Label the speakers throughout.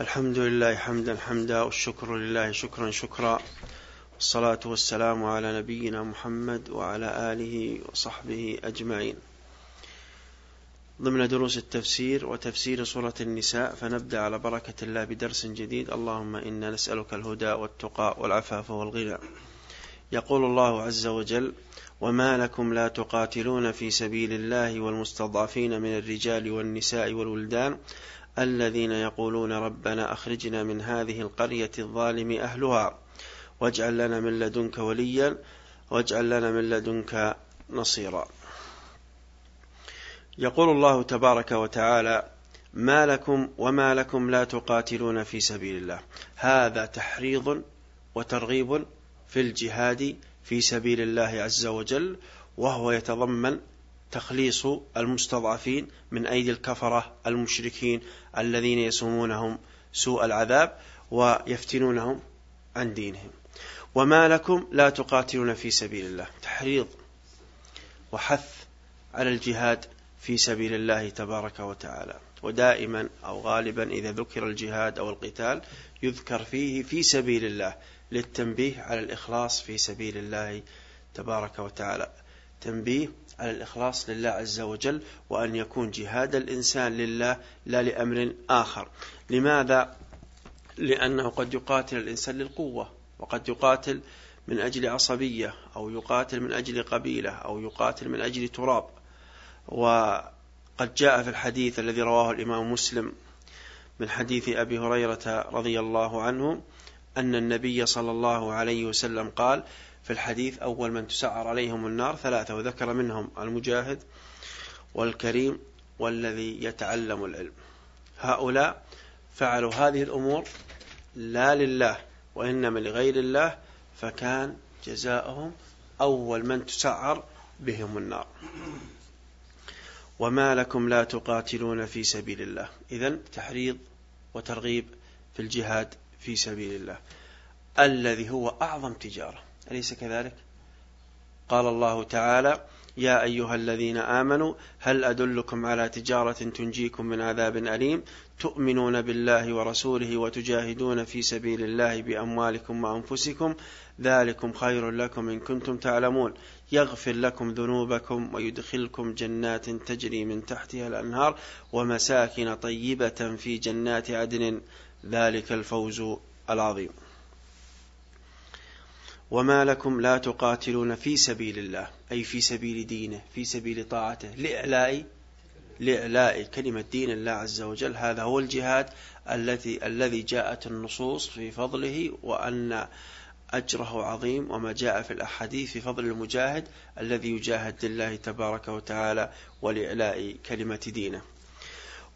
Speaker 1: الحمد لله حمدا حمدا والشكر لله شكرا شكرا والصلاة والسلام على نبينا محمد وعلى آله وصحبه أجمعين. ضمن دروس التفسير وتفسير سورة النساء فنبدأ على بركة الله بدرس جديد. اللهم إنا نسألك الهدى والتقى والعفاف والغنى. يقول الله عز وجل وما لكم لا تقاتلون في سبيل الله والمستضعفين من الرجال والنساء والولدان الذين يقولون ربنا أخرجنا من هذه القرية الظالم أهلها واجعل لنا من لدنك وليا واجعل لنا من لدنك نصيرا. يقول الله تبارك وتعالى ما لكم وما لكم لا تقاتلون في سبيل الله. هذا تحريض وترغيب في الجهاد في سبيل الله عز وجل وهو يتضمن تخليص المستضعفين من أيدي الكفرة المشركين الذين يسومونهم سوء العذاب ويفتنونهم عن دينهم. وما لكم لا تقاتلون في سبيل الله. تحريض وحث على الجهاد في سبيل الله تبارك وتعالى. ودائما أو غالبا إذا ذكر الجهاد أو القتال يذكر فيه في سبيل الله للتنبيه على الإخلاص في سبيل الله تبارك وتعالى. تنبيه على الإخلاص لله عز وجل وأن يكون جهاد الإنسان لله لا لأمر آخر لماذا؟ لأنه قد يقاتل الإنسان للقوة وقد يقاتل من أجل عصبية أو يقاتل من أجل قبيلة أو يقاتل من أجل تراب وقد جاء في الحديث الذي رواه الإمام مسلم من حديث أبي هريرة رضي الله عنه أن النبي صلى الله عليه وسلم قال في الحديث أول من تسعر عليهم النار ثلاثة وذكر منهم المجاهد والكريم والذي يتعلم العلم. هؤلاء فعلوا هذه الأمور لا لله وإنما لغير الله فكان جزاؤهم أول من تسعر بهم النار. وما لكم لا تقاتلون في سبيل الله. إذن تحريض وترغيب في الجهاد في سبيل الله. الذي هو أعظم تجارة. أليس كذلك؟ قال الله تعالى يا أيها الذين آمنوا هل أدلكم على تجارة تنجيكم من عذاب أليم؟ تؤمنون بالله ورسوله وتجاهدون في سبيل الله بأموالكم وأنفسكم؟ ذلكم خير لكم إن كنتم تعلمون. يغفر لكم ذنوبكم ويدخلكم جنات تجري من تحتها الأنهار ومساكن طيبة في جنات عدن. ذلك الفوز العظيم. وما لكم لا تقاتلون في سبيل الله أي في سبيل دينه في سبيل طاعته. لإعلاء لإعلاء كلمة دين الله عز وجل. هذا هو الجهاد الذي الذي جاءت النصوص في فضله وأن أجره عظيم وما جاء في الأحاديث في فضل المجاهد الذي يجاهد لله تبارك وتعالى ولإعلاء كلمة دينه.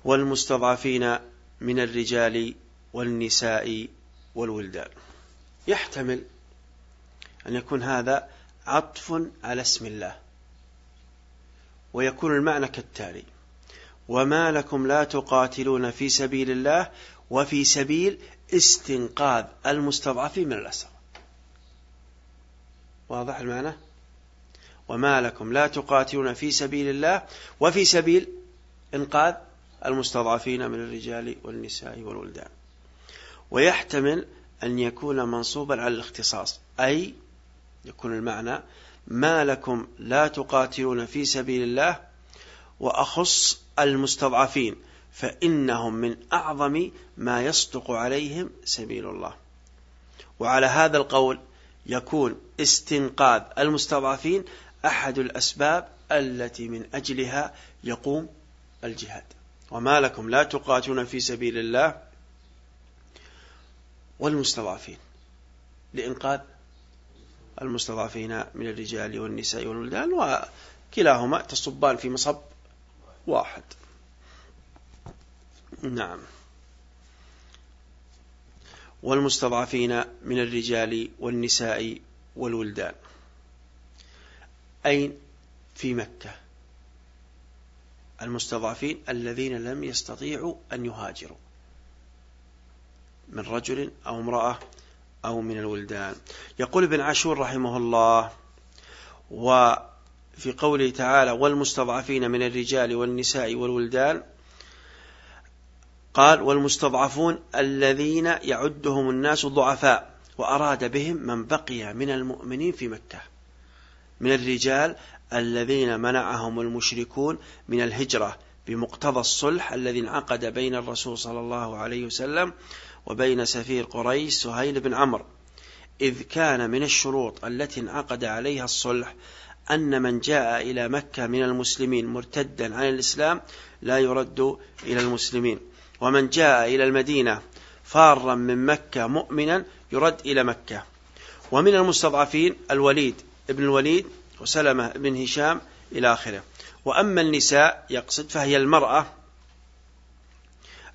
Speaker 1: والمستضعفين من الرجال والنساء والولدان. يحتمل أن يكون هذا عطف على اسم الله. ويكون المعنى كالتالي. وما لكم لا تقاتلون في سبيل الله وفي سبيل استنقاذ المستضعفين من الأسر واضح المعنى؟ وما لكم لا تقاتلون في سبيل الله وفي سبيل إنقاذ المستضعفين من الرجال والنساء والولدان. ويحتمل أن يكون منصوبا على الاختصاص أي يكون المعنى ما لكم لا تقاتلون في سبيل الله وأخص المستضعفين فإنهم من أعظم ما يصدق عليهم سبيل الله. وعلى هذا القول يكون استنقاذ المستضعفين أحد الأسباب التي من أجلها يقوم الجهاد. وما لكم لا تقاتلون في سبيل الله والمستضعفين لإنقاذ المستضعفين من الرجال والنساء والولدان وكلاهما تصبان في مصب واحد. نعم. والمستضعفين من الرجال والنساء والولدان. أين؟ في مكة. المستضعفين الذين لم يستطيعوا أن يهاجروا. من رجل أو امرأة أو من الولدان. يقول ابن عاشور رحمه الله وفي قوله تعالى والمستضعفين من الرجال والنساء والولدان قال والمستضعفون الذين يعدهم الناس ضعفاء وأراد بهم من بقي من المؤمنين في مكة. من الرجال الذين منعهم المشركون من الهجرة بمقتضى الصلح الذي انعقد بين الرسول صلى الله عليه وسلم وبين سفير قريش سهيل بن عمرو إذ كان من الشروط التي انعقد عليها الصلح أن من جاء إلى مكة من المسلمين مرتدا عن الإسلام لا يرد إلى المسلمين ومن جاء إلى المدينة فارا من مكة مؤمنا يرد إلى مكة. ومن المستضعفين الوليد ابن الوليد وسلمة بن هشام إلى آخره. وأما النساء يقصد فهي المرأة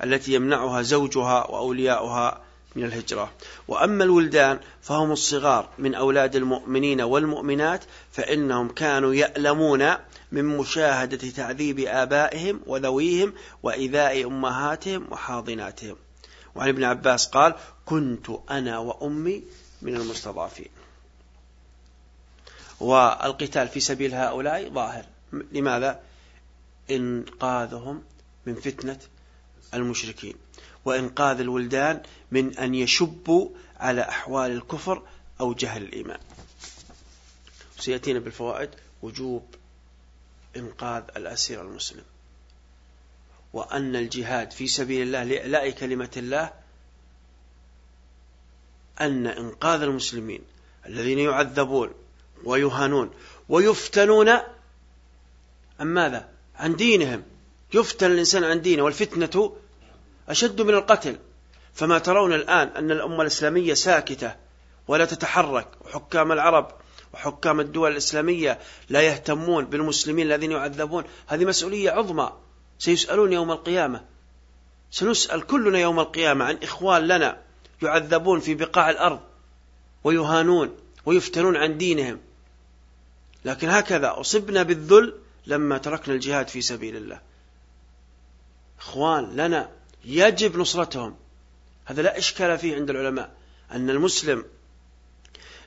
Speaker 1: التي يمنعها زوجها وأولياؤها من الهجرة. وأما الولدان فهم الصغار من أولاد المؤمنين والمؤمنات فإنهم كانوا يألمون من مشاهدة تعذيب آبائهم وذويهم وإذاء أمهاتهم وحاضناتهم. وعن ابن عباس قال كنت أنا وأمي من المستضعفين. والقتال في سبيل هؤلاء ظاهر. لماذا؟ إنقاذهم من فتنة المشركين. وإنقاذ الولدان من أن يشبوا على أحوال الكفر أو جهل الإيمان. سيأتينا بالفوائد وجوب إنقاذ الأسير المسلم. وأن الجهاد في سبيل الله لإعلاء كلمة الله أن إنقاذ المسلمين الذين يعذبون ويهانون ويفتنون عن ماذا؟ عن دينهم. يفتن الإنسان عن دينه والفتنة أشد من القتل. فما ترون الآن أن الأمة الإسلامية ساكتة ولا تتحرك وحكام العرب وحكام الدول الإسلامية لا يهتمون بالمسلمين الذين يعذبون. هذه مسؤولية عظمى. سيسألون يوم القيامة. سنسأل كلنا يوم القيامة عن إخوان لنا يعذبون في بقاع الأرض ويهانون ويفتنون عن دينهم. لكن هكذا أصبنا بالذل لما تركنا الجهاد في سبيل الله. إخوان لنا يجب نصرتهم. هذا لا إشكال فيه عند العلماء أن المسلم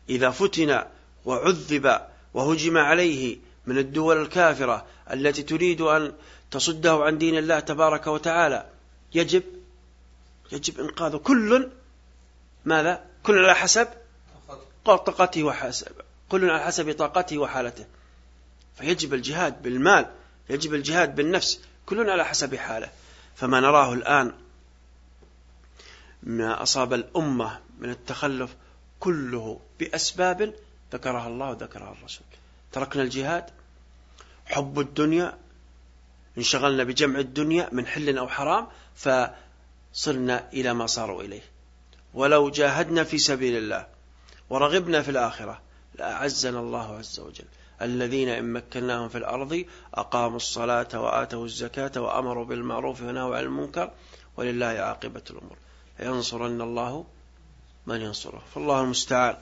Speaker 1: إذا فتن وعذب وهجم عليه من الدول الكافرة التي تريد أن تصده عن دين الله تبارك وتعالى يجب يجب إنقاذه. كل ماذا؟ كل على حسب طاقته وحسب كل على حسب طاقته وحالته. فيجب الجهاد بالمال يجب الجهاد بالنفس. كل على حسب حاله. فما نراه الآن ما أصاب الأمة من التخلف كله بأسباب ذكرها الله وذكرها الرسول. تركنا الجهاد حب الدنيا انشغلنا بجمع الدنيا من حل أو حرام فصرنا إلى ما صاروا إليه. ولو جاهدنا في سبيل الله ورغبنا في الآخرة لأعزنا الله عز وجل. الذين إن مكناهم في الأرض أقاموا الصلاة وآتوا الزكاة وأمروا بالمعروف ونهوا عن المنكر ولله عاقبة الأمور. ينصرن الله من ينصره. فالله المستعان.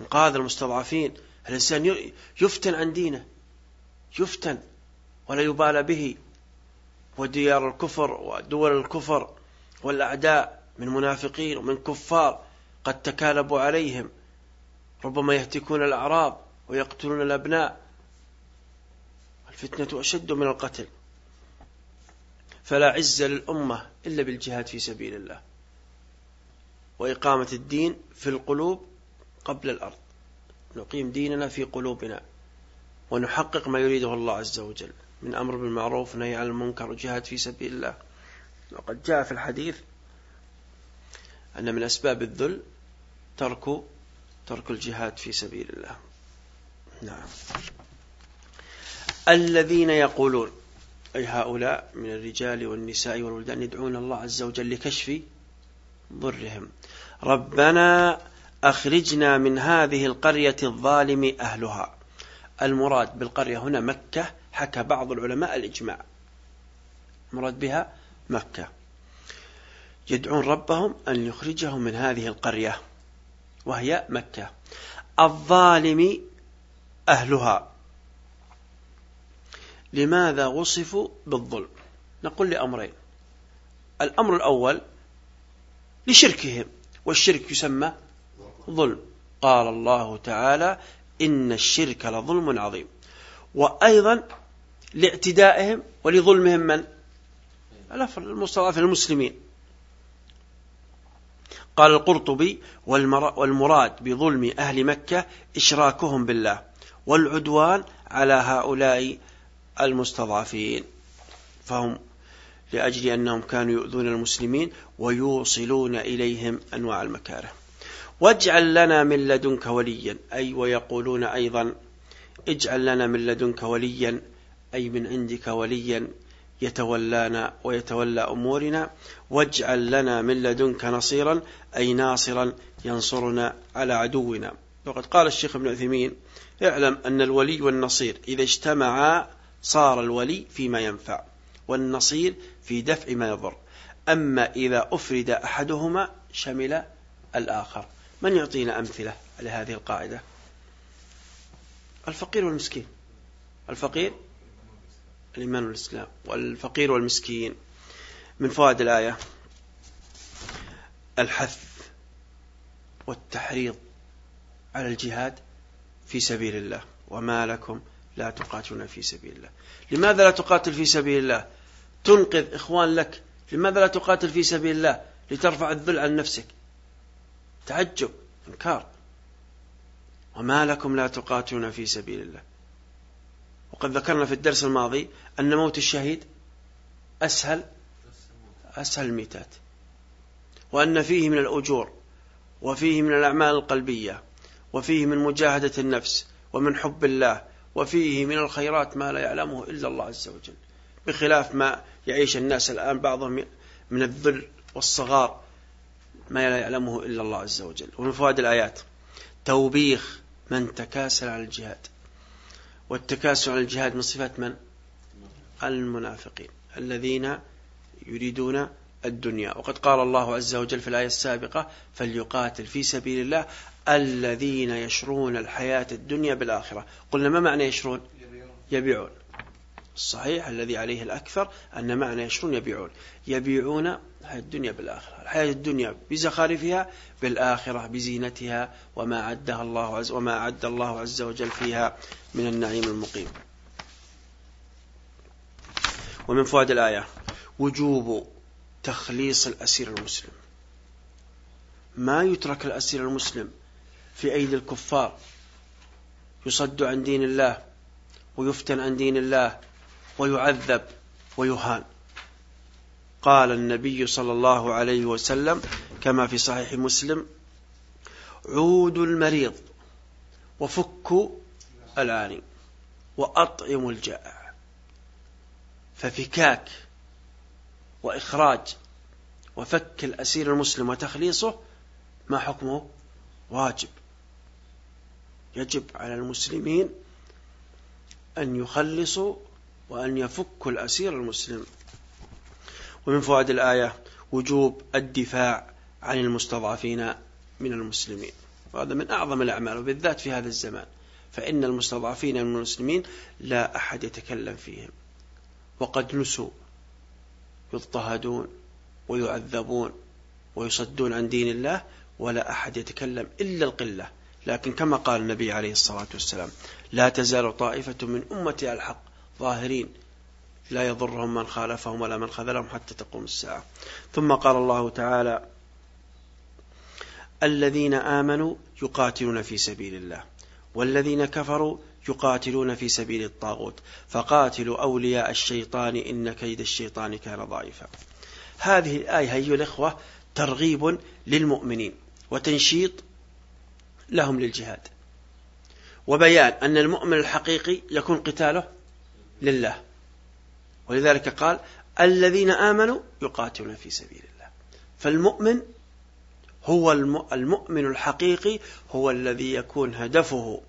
Speaker 1: انقاذ المستضعفين الإنسان يفتن عن دينه يفتن ولا يبالى به. وديار الكفر ودول الكفر والأعداء من منافقين ومن كفار قد تكالبوا عليهم. ربما يهتكون الأعراض ويقتلون الأبناء. الفتنة أشد من القتل. فلا عز للأمة إلا بالجهاد في سبيل الله. وإقامة الدين في القلوب قبل الأرض. نقيم ديننا في قلوبنا. ونحقق ما يريده الله عز وجل. من أمر بالمعروف ونهي عن المنكر وجهاد في سبيل الله. وقد جاء في الحديث أن من أسباب الذل ترك ترك الجهاد في سبيل الله. نعم. الذين يقولون أي هؤلاء من الرجال والنساء والولدان يدعون الله عز وجل لكشف ضرهم. ربنا أخرجنا من هذه القرية الظالم أهلها. المراد بالقرية هنا مكة حكى بعض العلماء الإجماع. المراد بها مكة. يدعون ربهم أن يخرجهم من هذه القرية وهي مكة. الظالم أهلها. لماذا وصفوا بالظلم؟ نقول لأمرين. الأمر الأول لشركهم والشرك يسمى ظلم. قال الله تعالى إن الشرك لظلم عظيم. وأيضا لاعتدائهم ولظلمهم من؟ المستضعفين المسلمين. قال القرطبي والمراد بظلم أهل مكة إشراكهم بالله. والعدوان على هؤلاء المستضعفين. فهم لأجل أنهم كانوا يؤذون المسلمين ويوصلون إليهم أنواع المكاره. واجعل لنا من لدنك وليا أي ويقولون أيضا اجعل لنا من لدنك وليا أي من عندك وليا يتولانا ويتولى أمورنا. واجعل لنا من لدنك نصيرا أي ناصرا ينصرنا على عدونا. وقد قال الشيخ ابن عثيمين اعلم أن الولي والنصير إذا اجتمعا صار الولي فيما ينفع والنصير في دفع ما يضر. أما إذا أفرد أحدهما شمل الآخر. من يعطينا أمثلة لهذه القاعدة؟ الفقير والمسكين. الفقير الإيمان والإسلام والفقير والمسكين. من فوائد الآية الحث والتحريض على الجهاد في سبيل الله. وما لكم لا تقاتلون في سبيل الله. لماذا لا تقاتل في سبيل الله؟ تنقذ إخوان لك. لماذا لا تقاتل في سبيل الله؟ لترفع الذل عن نفسك. تعجب إنكار. وما لكم لا تقاتلون في سبيل الله. وقد ذكرنا في الدرس الماضي أن موت الشهيد أسهل أسهل الميتات. وأن فيه من الأجور وفيه من الأعمال القلبية. وفيه من مجاهدة النفس ومن حب الله وفيه من الخيرات ما لا يعلمه إلا الله عز وجل. بخلاف ما يعيش الناس الآن بعضهم من الذل والصغار ما لا يعلمه إلا الله عز وجل. ومن فوائد الآيات توبيخ من تكاسل على الجهاد. والتكاسل على الجهاد من صفات من؟ المنافقين الذين يريدون الدنيا. وقد قال الله عز وجل في الآية السابقة فليقاتل في سبيل الله الذين يشرون الحياة الدنيا بالآخرة. قلنا ما معنى يشرون؟ يبيعون. الصحيح الذي عليه الأكثر أن معنى يشرون يبيعون. يبيعون الحياة الدنيا بالآخرة. الحياة الدنيا بزخارفها بالآخرة بزينتها وما عدها الله عز وما أعد الله عز وجل فيها من النعيم المقيم. ومن فوائد الآية وجوب تخليص الأسير المسلم. ما يترك الأسير المسلم في أيدي الكفار يصد عن دين الله ويفتن عن دين الله ويعذب ويهان. قال النبي صلى الله عليه وسلم كما في صحيح مسلم عود المريض وفك العاني وأطعم الجائع. ففكاك وإخراج وفك الأسير المسلم وتخليصه ما حكمه؟ واجب. يجب على المسلمين أن يخلصوا وأن يفكوا الأسير المسلم. ومن فوائد الآية وجوب الدفاع عن المستضعفين من المسلمين. وهذا من أعظم الأعمال وبالذات في هذا الزمان. فإن المستضعفين من المسلمين لا أحد يتكلم فيهم. وقد نسوا يضطهدون ويعذبون ويصدون عن دين الله ولا أحد يتكلم إلا القلة. لكن كما قال النبي عليه الصلاة والسلام لا تزال طائفة من أمتي الحق ظاهرين لا يضرهم من خالفهم ولا من خذلهم حتى تقوم الساعة. ثم قال الله تعالى الذين آمنوا يقاتلون في سبيل الله والذين كفروا يقاتلون في سبيل الطاغوت فقاتلوا أولياء الشيطان إن كيد الشيطان كان ضعيفا. هذه الآية أيها الإخوة ترغيب للمؤمنين وتنشيط لهم للجهاد. وبيان أن المؤمن الحقيقي يكون قتاله لله. ولذلك قال الذين آمنوا يقاتلون في سبيل الله. فالمؤمن هو المؤمن الحقيقي هو الذي يكون هدفه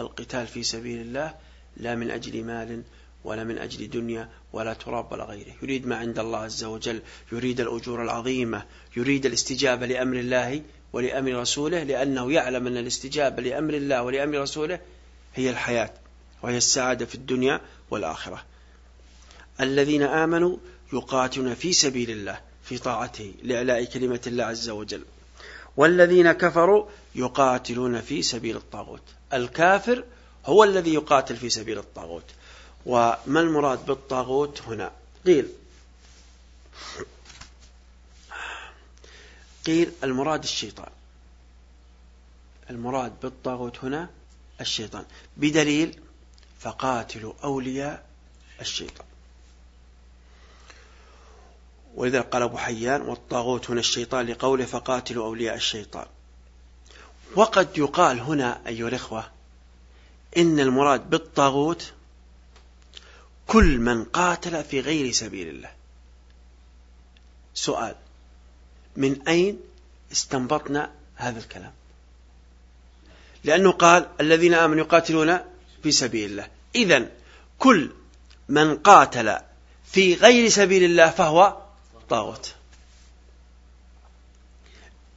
Speaker 1: القتال في سبيل الله لا من أجل مال ولا من أجل دنيا ولا تراب ولا غيره. يريد ما عند الله عز وجل يريد الأجور العظيمة يريد الاستجابة لأمر الله ولأمر رسوله لأنه يعلم أن الاستجابة لأمر الله ولأمر رسوله هي الحياة وهي السعادة في الدنيا والآخرة. الذين آمنوا يقاتلون في سبيل الله في طاعته لإعلاء كلمة الله عز وجل. والذين كفروا يقاتلون في سبيل الطاغوت. الكافر هو الذي يقاتل في سبيل الطاغوت. وما المراد بالطاغوت هنا؟ قيل قيل المراد الشيطان. المراد بالطاغوت هنا الشيطان. بدليل فقاتلوا أولياء الشيطان. ولذا قال أبو حيان والطاغوت هنا الشيطان لقوله فقاتلوا أولياء الشيطان. وقد يقال هنا أيها الإخوة إن المراد بالطاغوت كل من قاتل في غير سبيل الله. سؤال من أين استنبطنا هذا الكلام؟ لأنه قال الذين آمنوا يقاتلون في سبيل الله. إذا كل من قاتل في غير سبيل الله فهو طاغوت.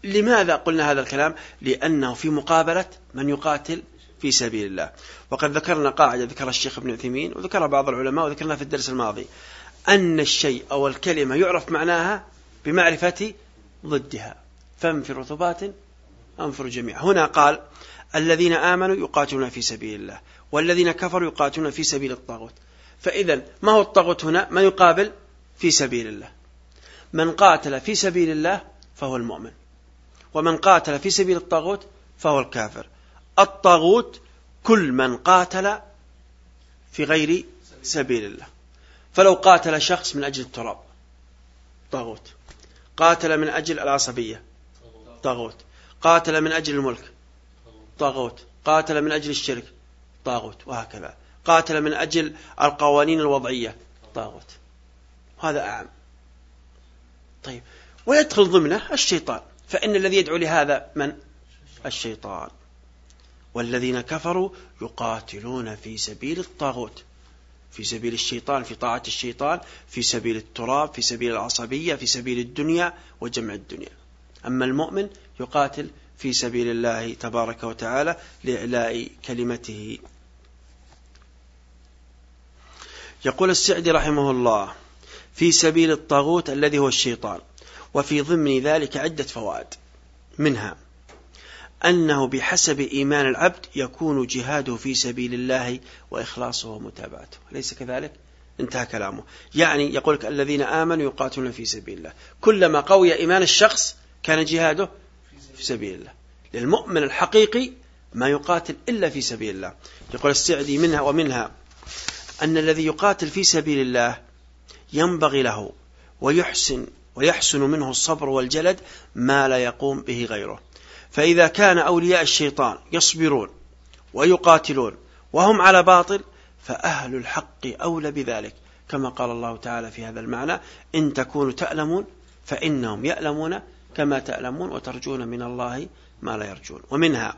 Speaker 1: لماذا قلنا هذا الكلام؟ لأنه في مقابلة من يقاتل في سبيل الله. وقد ذكرنا قاعدة ذكر الشيخ ابن عثيمين وذكرها بعض العلماء وذكرنا في الدرس الماضي أن الشيء أو الكلمة يعرف معناها بمعرفة ضدها. فانفروا ثبات أنفروا جميعا هنا قال الذين آمنوا يقاتلون في سبيل الله والذين كفروا يقاتلون في سبيل الطاغوت. فإذا ما هو الطاغوت هنا؟ ما يقابل في سبيل الله. من قاتل في سبيل الله فهو المؤمن. ومن قاتل في سبيل الطاغوت فهو الكافر. الطاغوت كل من قاتل في غير سبيل الله. فلو قاتل شخص من أجل التراب طاغوت. قاتل من أجل العصبية. طاغوت. قاتل من أجل الملك. طاغوت. قاتل من أجل الشرك. طاغوت. وهكذا. قاتل من أجل القوانين الوضعية. طاغوت. هذا أعم. طيب. ويدخل ضمنه الشيطان. فإن الذي يدعو لهذا من؟ الشيطان. والذين كفروا يقاتلون في سبيل الطاغوت. في سبيل الشيطان في طاعة الشيطان في سبيل التراب في سبيل العصبية في سبيل الدنيا وجمع الدنيا. أما المؤمن يقاتل في سبيل الله تبارك وتعالى لإعلاء كلمته. يقول السعدي رحمه الله في سبيل الطاغوت الذي هو الشيطان وفي ضمن ذلك عدة فوائد منها أنه بحسب إيمان العبد يكون جهاده في سبيل الله وإخلاصه ومتابعته. ليس كذلك؟ انتهى كلامه. يعني يقول لك الذين آمنوا يقاتلون في سبيل الله. كلما قوي إيمان الشخص كان جهاده في سبيل الله. للمؤمن الحقيقي ما يقاتل إلا في سبيل الله. يقول السعدي منها ومنها أن الذي يقاتل في سبيل الله ينبغي له ويحسن ويحسن منه الصبر والجلد ما لا يقوم به غيره. فإذا كان أولياء الشيطان يصبرون ويقاتلون وهم على باطل فأهل الحق أولى بذلك. كما قال الله تعالى في هذا المعنى إن تكونوا تألمون فإنهم يألمون كما تألمون وترجون من الله ما لا يرجون. ومنها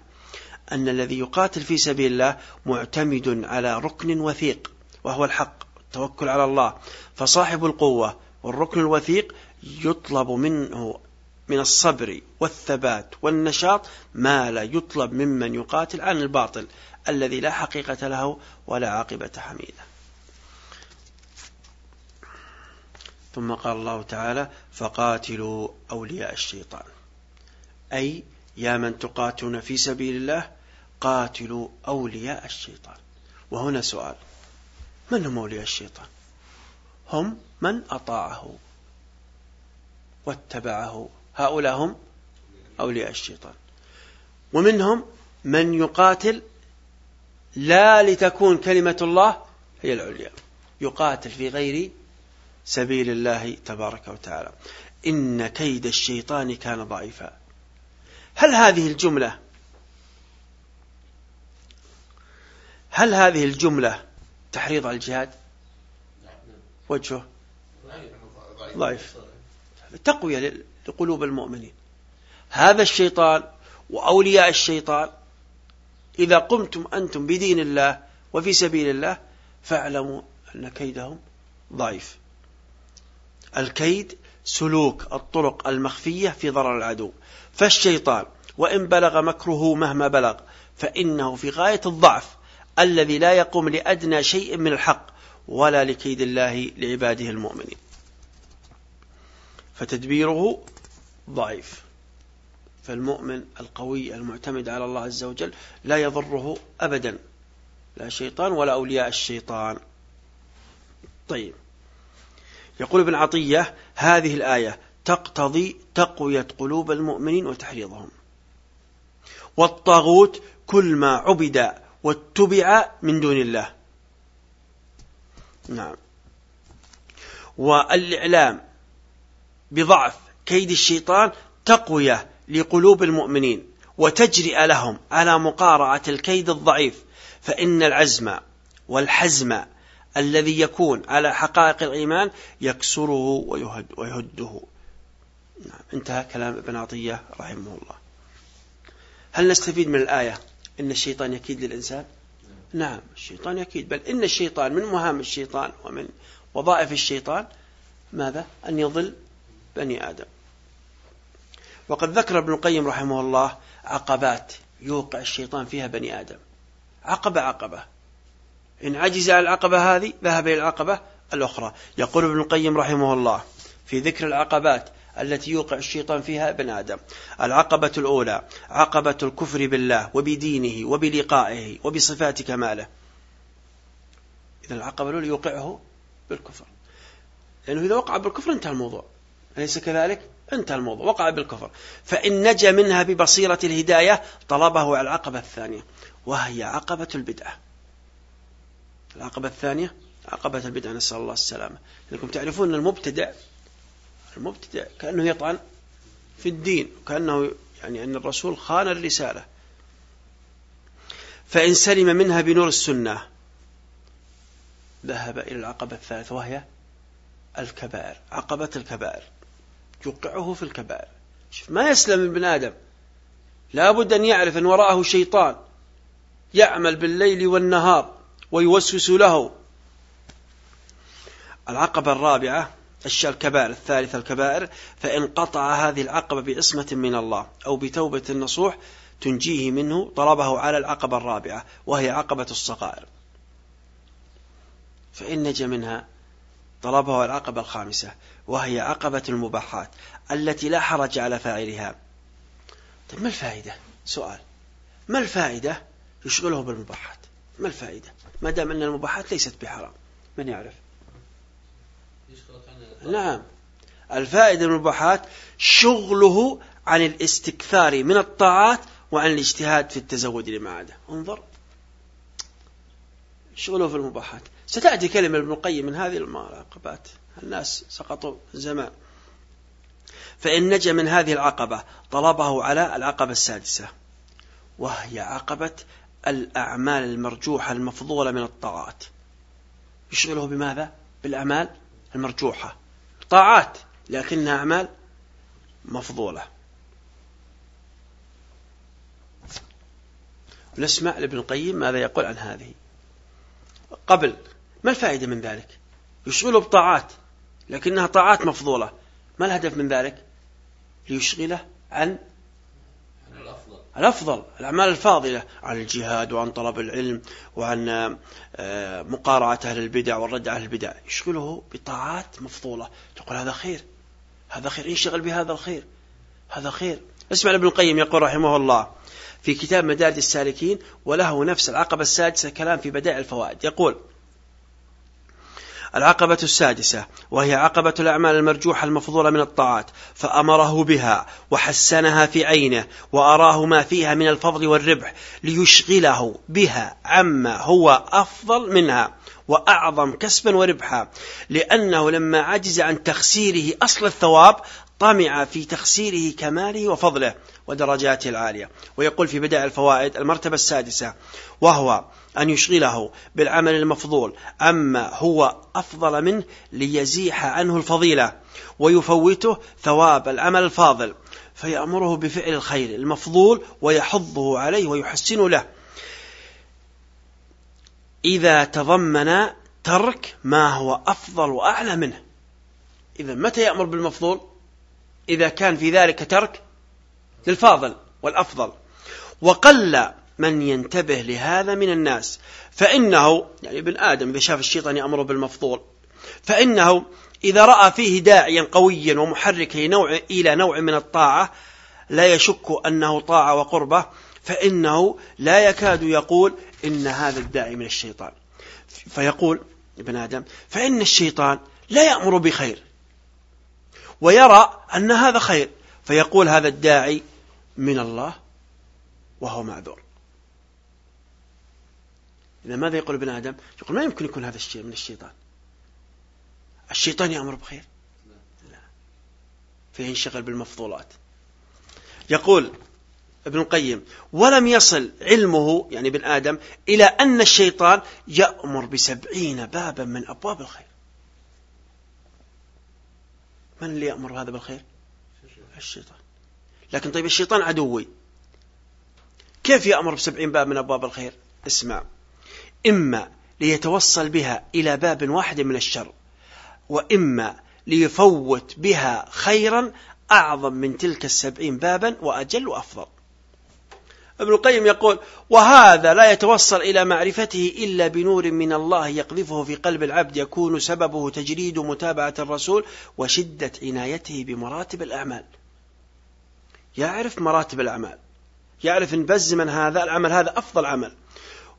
Speaker 1: أن الذي يقاتل في سبيل الله معتمد على ركن وثيق وهو الحق التوكل على الله. فصاحب القوة والركن الوثيق يطلب منه من الصبر والثبات والنشاط ما لا يطلب ممن يقاتل عن الباطل الذي لا حقيقة له ولا عاقبة حميدة. ثم قال الله تعالى فقاتلوا أولياء الشيطان. أي يا من تقاتلون في سبيل الله قاتلوا أولياء الشيطان. وهنا سؤال من هم أولياء الشيطان؟ هم من أطاعه واتبعه هؤلاء هم أولياء الشيطان. ومنهم من يقاتل لا لتكون كلمة الله هي العليا. يقاتل في غير سبيل الله تبارك وتعالى. إن كيد الشيطان كان ضعيفا. هل هذه الجملة هل هذه الجملة تحريض على الجهاد؟ وجهه ضعيف. تقوية لقلوب المؤمنين. هذا الشيطان وأولياء الشيطان إذا قمتم أنتم بدين الله وفي سبيل الله فاعلموا أن كيدهم ضعيف. الكيد سلوك الطرق المخفية في ضرر العدو. فالشيطان وإن بلغ مكره مهما بلغ فإنه في غاية الضعف الذي لا يقوم لأدنى شيء من الحق ولا لكيد الله لعباده المؤمنين. فتدبيره ضعيف. فالمؤمن القوي المعتمد على الله عز وجل لا يضره أبدا. لا شيطان ولا أولياء الشيطان. طيب. يقول ابن عطية هذه الآية تقتضي تقوية قلوب المؤمنين وتحريضهم. والطاغوت كل ما عبد واتبع من دون الله. نعم. والإعلام بضعف كيد الشيطان تقوية لقلوب المؤمنين وتجرئ لهم على مقارعة الكيد الضعيف. فإن العزم والحزم الذي يكون على حقائق الإيمان يكسره ويهد ويهده. نعم انتهى كلام ابن عطية رحمه الله. هل نستفيد من الآية إن الشيطان يكيد للإنسان؟ نعم الشيطان يكيد بل إن الشيطان من مهام الشيطان ومن وظائف الشيطان ماذا؟ أن يضل بني آدم. وقد ذكر ابن القيم رحمه الله عقبات يوقع الشيطان فيها بني آدم. عقبة عقبة. إن عجز عن العقبة هذه ذهب إلى العقبة الأخرى. يقول ابن القيم رحمه الله في ذكر العقبات التي يوقع الشيطان فيها ابن آدم. العقبة الأولى عقبة الكفر بالله وبدينه وبلقائه وبصفات كماله. إذا العقبة الأولى يوقعه بالكفر. لأنه إذا وقع بالكفر انتهى الموضوع. أليس كذلك؟ انتهى الموضوع. وقع بالكفر. فإن نجا منها ببصيرة الهداية طلبه على العقبة الثانية وهي عقبة البدعة. العقبة الثانية عقبة البدعة نسأل الله السلامة. لأنكم تعرفون أن المبتدع المبتدع كأنه يطعن في الدين كأنه يعني أن الرسول خان الرسالة. فإن سلم منها بنور السنة ذهب إلى العقبة الثالثة وهي الكبائر عقبة الكبائر. يوقعه في الكبائر. ما يسلم ابن آدم. لابد أن يعرف أن وراءه شيطان يعمل بالليل والنهار ويوسوس له. العقبة الرابعة الكبائر الثالثة الكبائر فإن قطع هذه العقبة بعصمة من الله أو بتوبة نصوح تنجيه منه طلبه على العقبة الرابعة وهي عقبة الصغائر. فإن نجا منها طلبه العقبة الخامسة. وهي عقبة المباحات التي لا حرج على فاعلها. طيب ما الفائدة؟ سؤال. ما الفائدة؟ يشغله بالمباحات. ما الفائدة؟ ما دام أن المباحات ليست بحرام. من يعرف؟ نعم. الفائدة المباحات شغله عن الاستكثار من الطاعات وعن الاجتهاد في التزود لما عدا. انظر. شغله في المباحات. ستأتي كلمة ابن القيم من هذه العقبات الناس سقطوا زمان فإن نجا من هذه العقبة طلبه على العقبة السادسة وهي عقبة الأعمال المرجوحة المفضولة من الطاعات. يشغله بماذا؟ بالأعمال المرجوحة. طاعات لكنها أعمال مفضولة. نسمع لابن القيم ماذا يقول عن هذه. قبل ما الفائدة من ذلك؟ يشغله بطاعات. لكنها طاعات مفضولة. ما الهدف من ذلك؟ ليشغله عن الأفضل. الأعمال الفاضلة عن الجهاد وعن طلب العلم وعن آه، مقارعة أهل البدع والرد على البدع. يشغله بطاعات مفضولة. تقول هذا خير. هذا خير. انشغل بهذا الخير. هذا خير. اسمع ابن القيم يقول رحمه الله في كتاب مدارج السالكين وله نفس العقبة السادسة كلام في بدائع الفوائد يقول العقبة السادسة وهي عقبة الأعمال المرجوحة المفضولة من الطاعات فأمره بها وحسنها في عينه وأراه ما فيها من الفضل والربح ليشغله بها عما هو أفضل منها وأعظم كسبا وربحا لأنه لما عجز عن تخسيره أصل الثواب طمع في تخسيره كماله وفضله ودرجاته العالية. ويقول في بدائع الفوائد المرتبة السادسة وهو أن يشغله بالعمل المفضول عما هو أفضل منه ليزيح عنه الفضيلة ويفوته ثواب العمل الفاضل فيأمره بفعل الخير المفضول ويحضه عليه ويحسن له. إذا تضمن ترك ما هو أفضل وأعلى منه. إذا متى يأمر بالمفضول؟ إذا كان في ذلك ترك للفاضل والأفضل. وقل من ينتبه لهذا من الناس. فإنه يعني ابن آدم إذا شاف الشيطان يأمر بالمفضول فإنه إذا رأى فيه داعيا قويا ومحركا نوع إلى نوع من الطاعة لا يشك أنه طاعة وقربة فإنه لا يكاد يقول إن هذا الداعي من الشيطان. فيقول ابن آدم فإن الشيطان لا يأمر بخير ويرى أن هذا خير فيقول هذا الداعي من الله وهو معذور. إذا ماذا يقول ابن آدم؟ يقول ما يمكن يكون هذا الشيء من الشيطان. الشيطان يأمر بخير؟ لا. فينشغل بالمفضولات. يقول ابن القيم ولم يصل علمه يعني ابن آدم إلى أن الشيطان يأمر بسبعين بابا من أبواب الخير. من اللي يأمر هذا بالخير؟ الشيطان. لكن طيب الشيطان عدوي. كيف يأمر بسبعين باب من أبواب الخير؟ اسمع. إما ليتوصل بها إلى باب واحد من الشر وإما ليفوت بها خيرا أعظم من تلك السبعين بابا وأجل وأفضل. ابن القيم يقول وهذا لا يتوصل إلى معرفته إلا بنور من الله يقذفه في قلب العبد يكون سببه تجريد متابعة الرسول وشدة عنايته بمراتب الأعمال. يعرف مراتب الأعمال يعرف أن بزمن هذا العمل هذا أفضل عمل.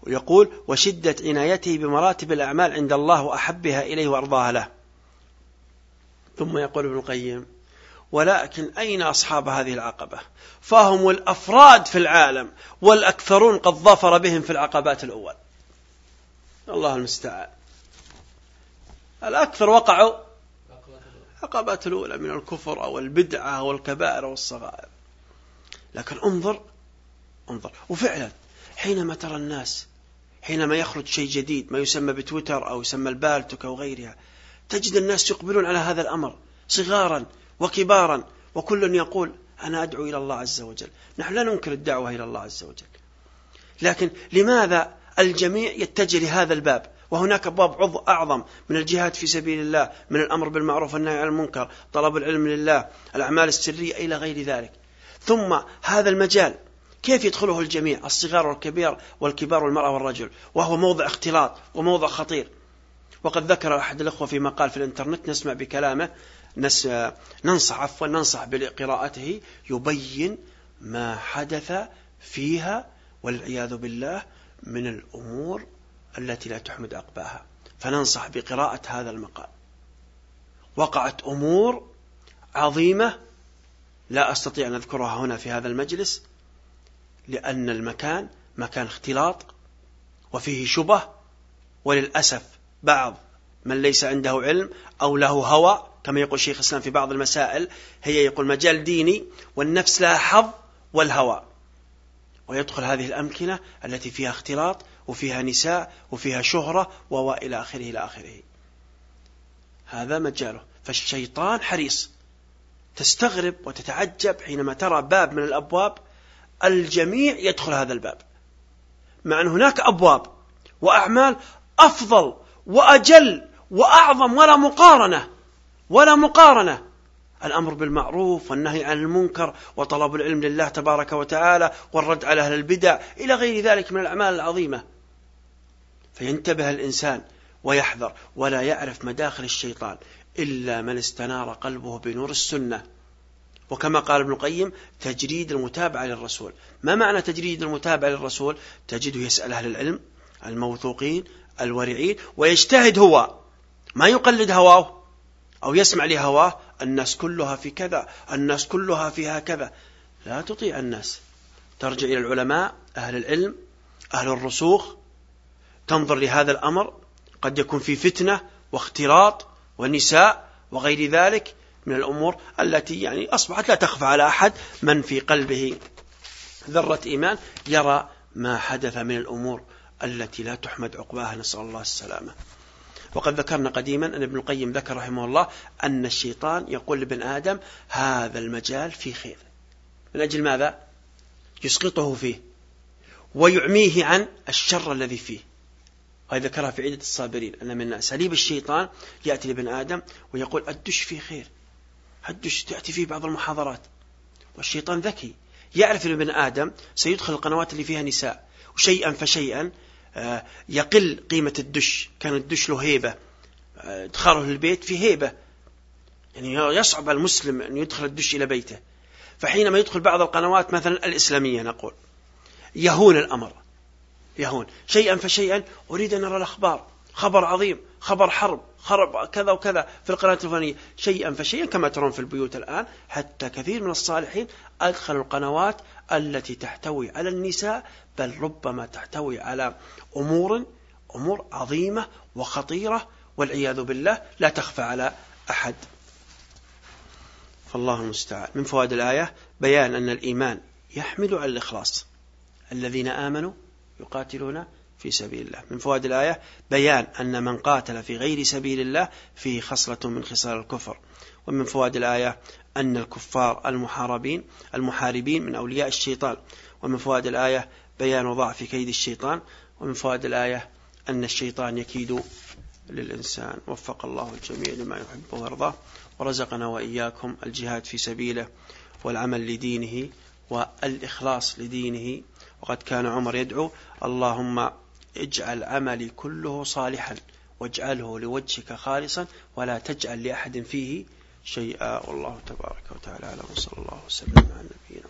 Speaker 1: ويقول وشدة عنايته بمراتب الأعمال عند الله وأحبها إليه وأرضاها له. ثم يقول ابن القيم ولكن أين أصحاب هذه العقبة؟ فهم الأفراد في العالم والأكثرون قد ظفر بهم في العقبات الأول. الله المستعان. الأكثر وقعوا عقبات الأولى من الكفر أو البدعة أو الكبائر والصغائر. لكن انظر انظر. وفعلا حينما ترى الناس حينما يخرج شيء جديد ما يسمى بتويتر أو يسمى البالتك أو غيرها تجد الناس يقبلون على هذا الأمر صغارا وكبارا وكل يقول أنا أدعو إلى الله عز وجل. نحن لا ننكر الدعوة إلى الله عز وجل. لكن لماذا الجميع يتجه لهذا الباب؟ وهناك أبواب أعظم من الجهاد في سبيل الله من الأمر بالمعروف والنهي عن المنكر طلب العلم لله الأعمال السرية إلى غير ذلك. ثم هذا المجال كيف يدخله الجميع؟ الصغار والكبير والكبار والمرأة والرجل. وهو موضع اختلاط وموضع خطير. وقد ذكر أحد الأخوة في مقال في الإنترنت نسمع بكلامه نس ننصح عفوا ننصح بقراءته يبين ما حدث فيها والعياذ بالله من الأمور التي لا تحمد عقباها فننصح بقراءة هذا المقال. وقعت أمور عظيمة لا أستطيع أن أذكرها هنا في هذا المجلس. لأن المكان مكان اختلاط وفيه شبه وللأسف بعض من ليس عنده علم أو له هوى كما يقول شيخ الإسلام في بعض المسائل هي يقول مجال ديني والنفس لها حظ والهوى. ويدخل هذه الأمكنة التي فيها اختلاط وفيها نساء وفيها شهرة وإلى آخره إلى آخره. هذا مجاله. فالشيطان حريص. تستغرب وتتعجب حينما ترى باب من الأبواب الجميع يدخل هذا الباب. مع أن هناك أبواب وأعمال أفضل وأجل وأعظم ولا مقارنة ولا مقارنة. الأمر بالمعروف والنهي عن المنكر وطلب العلم لله تبارك وتعالى والرد على أهل البدع إلى غير ذلك من الأعمال العظيمة. فينتبه الإنسان ويحذر ولا يعرف مداخل الشيطان إلا من استنار قلبه بنور السنة. وكما قال ابن القيم تجريد المتابعة للرسول. ما معنى تجريد المتابعة للرسول؟ تجده يسأل أهل العلم الموثوقين الورعين ويجتهد هو. ما يقلد هواه أو يسمع لهواه الناس كلها في كذا الناس كلها فيها كذا. لا تطيع الناس. ترجع إلى العلماء أهل العلم أهل الرسوخ. تنظر لهذا الأمر قد يكون في فتنة واختلاط ونساء وغير ذلك. من الأمور التي يعني أصبحت لا تخفى على أحد من في قلبه ذرة إيمان يرى ما حدث من الأمور التي لا تحمد عقباها. نسأل الله السلامة. وقد ذكرنا قديما أن ابن القيم ذكر رحمه الله أن الشيطان يقول لابن آدم هذا المجال في خير. من أجل ماذا؟ يسقطه فيه ويعميه عن الشر الذي فيه. وهذا ذكرها في عدة الصابرين أن من أساليب الشيطان يأتي لابن آدم ويقول الدش في خير. الدش تأتي فيه بعض المحاضرات. والشيطان ذكي. يعرف ابن آدم سيدخل القنوات اللي فيها نساء. وشيئا فشيئا آه، يقل قيمة الدش. كان الدش له هيبة. آه، ادخاله للبيت في هيبة. يعني يصعب على المسلم أن يدخل الدش إلى بيته. فحينما يدخل بعض القنوات مثلا الإسلامية نقول يهون الأمر. يهون. شيئا فشيئا أريد أن أرى الأخبار. خبر عظيم خبر حرب. خرب كذا وكذا في القناة الفلانية. شيئا فشيئا كما ترون في البيوت الآن حتى كثير من الصالحين أدخلوا القنوات التي تحتوي على النساء بل ربما تحتوي على أمور أمور عظيمة وخطيرة والعياذ بالله لا تخفى على أحد. فالله المستعان. من فوائد الآية بيان أن الإيمان يحمل على الإخلاص. الذين آمنوا يقاتلون في سبيل الله. من فوائد الآية بيان أن من قاتل في غير سبيل الله فيه خصلة من خصال الكفر. ومن فوائد الآية أن الكفار المحاربين المحاربين من أولياء الشيطان. ومن فوائد الآية بيان ضعف كيد الشيطان. ومن فوائد الآية أن الشيطان يكيد للإنسان. وفق الله الجميع لما يحب ويرضاه ورزقنا وإياكم الجهاد في سبيله والعمل لدينه والإخلاص لدينه. وقد كان عمر يدعو اللهم اجعل عملي كله صالحا واجعله لوجهك خالصا ولا تجعل لأحد فيه شيئا. والله تبارك وتعالى على وصلى الله وسلم على النبي